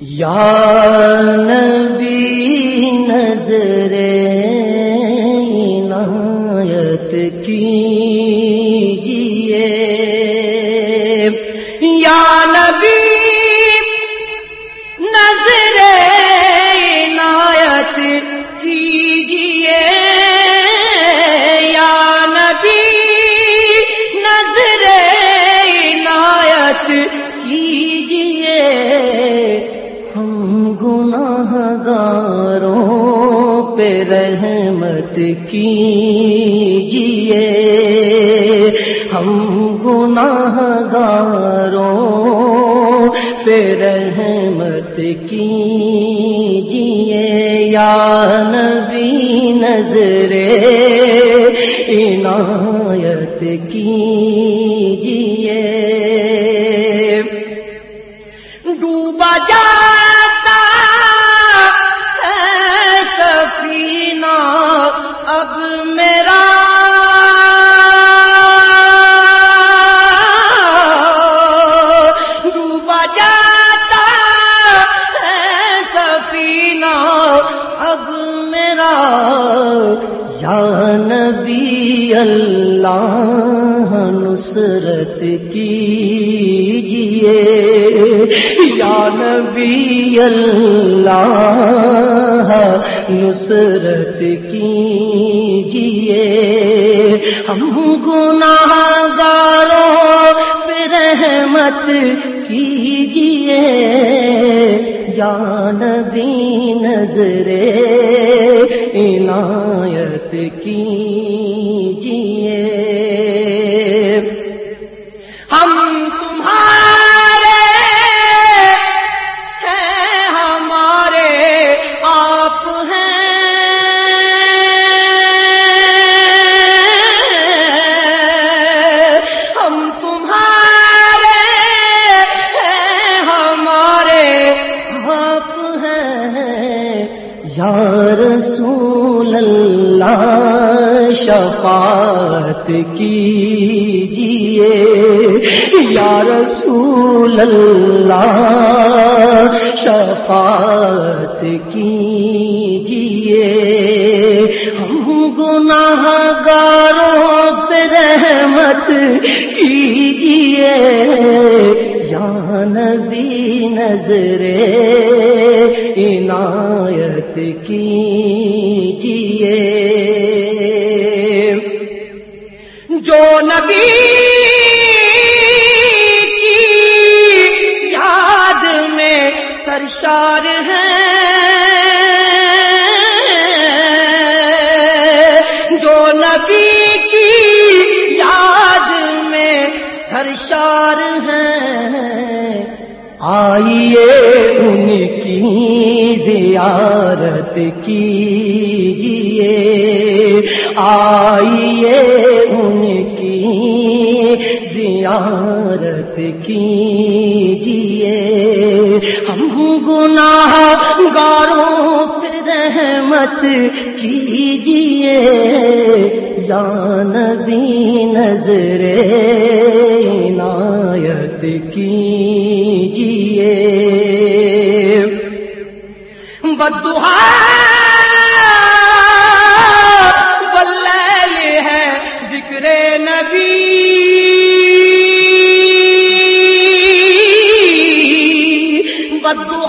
یا نبی نظر عنایت کی رحمت کیجیے ہم گناہ گاروں پہ رحمت کیجیے یا نبی نظر عنایت کیجیے نبی اللہ نصرت کیجیے یا نبی اللہ نصرت کیجیے ہم گناہ گاروں پہ رحمت کیجیے یا نبی نظر عنایت کی یا رسول اللہ، شفاعت کیجیے یا رسول اللہ، شفاعت کیجیے ہم گناہ گاروں پہ رحمت کیجیے یا نبی نظر عنایت کیجیے جو نبی کی یاد میں سرشار ہیں، جو نبی کی یاد میں سرشار ہیں۔ آئیے ان کی زیارت کیجیے آئیے ان کی زیارت کیجیے ہم گناہ گاروں پہ رحمت کیجیے یا نبی نظر عنایت کیجیے ہے ذکر نبی بدو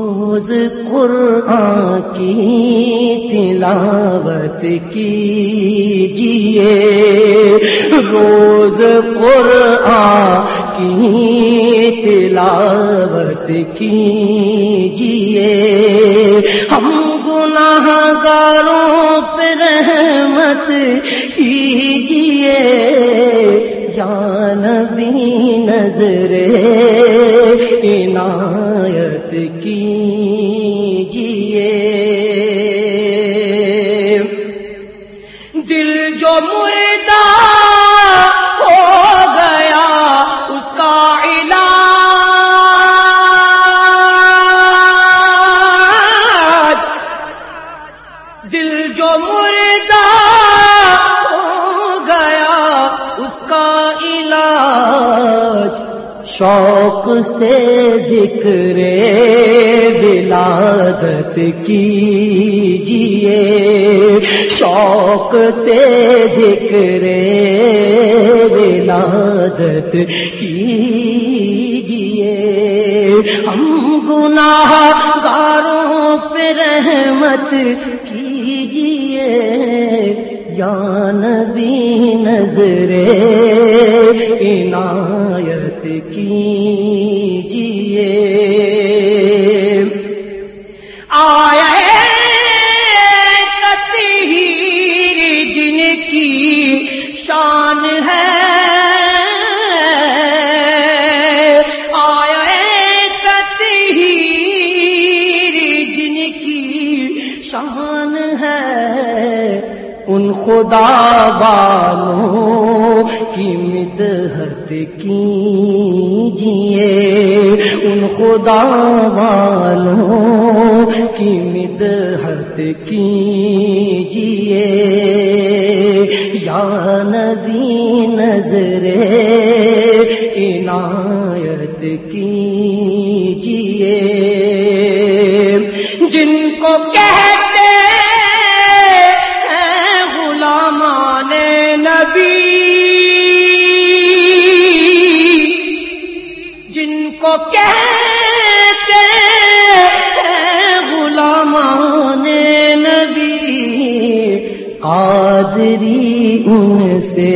روز قرآن کی تلاوت کیجیے روز قرآن کی تلاوت کیجیے ہم گناہ گاروں پہ رحمت کیجیے یا نبی نظر عنایت کیجیے شوق سے ذکر ولادت کیجیے شوق سے ذکر ولادت کیجیے ہم گناہ گاروں پہ رحمت کیجیے یا نبی نظر عنایت کی خدا والوں کی مدحت کیجیے ان خدا والوں کی مدحت کیجیے یا نبی نظر عنایت کیجیے قادری ان سے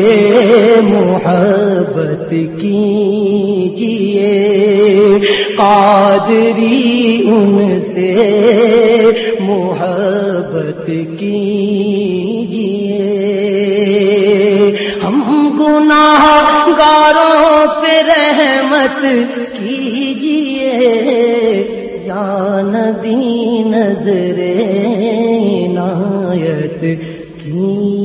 محبت کیجیے قادری ان سے محبت کیجیے ہم گناہ گاروں پہ رحمت کیجیے یا نبی نظر عنایت کی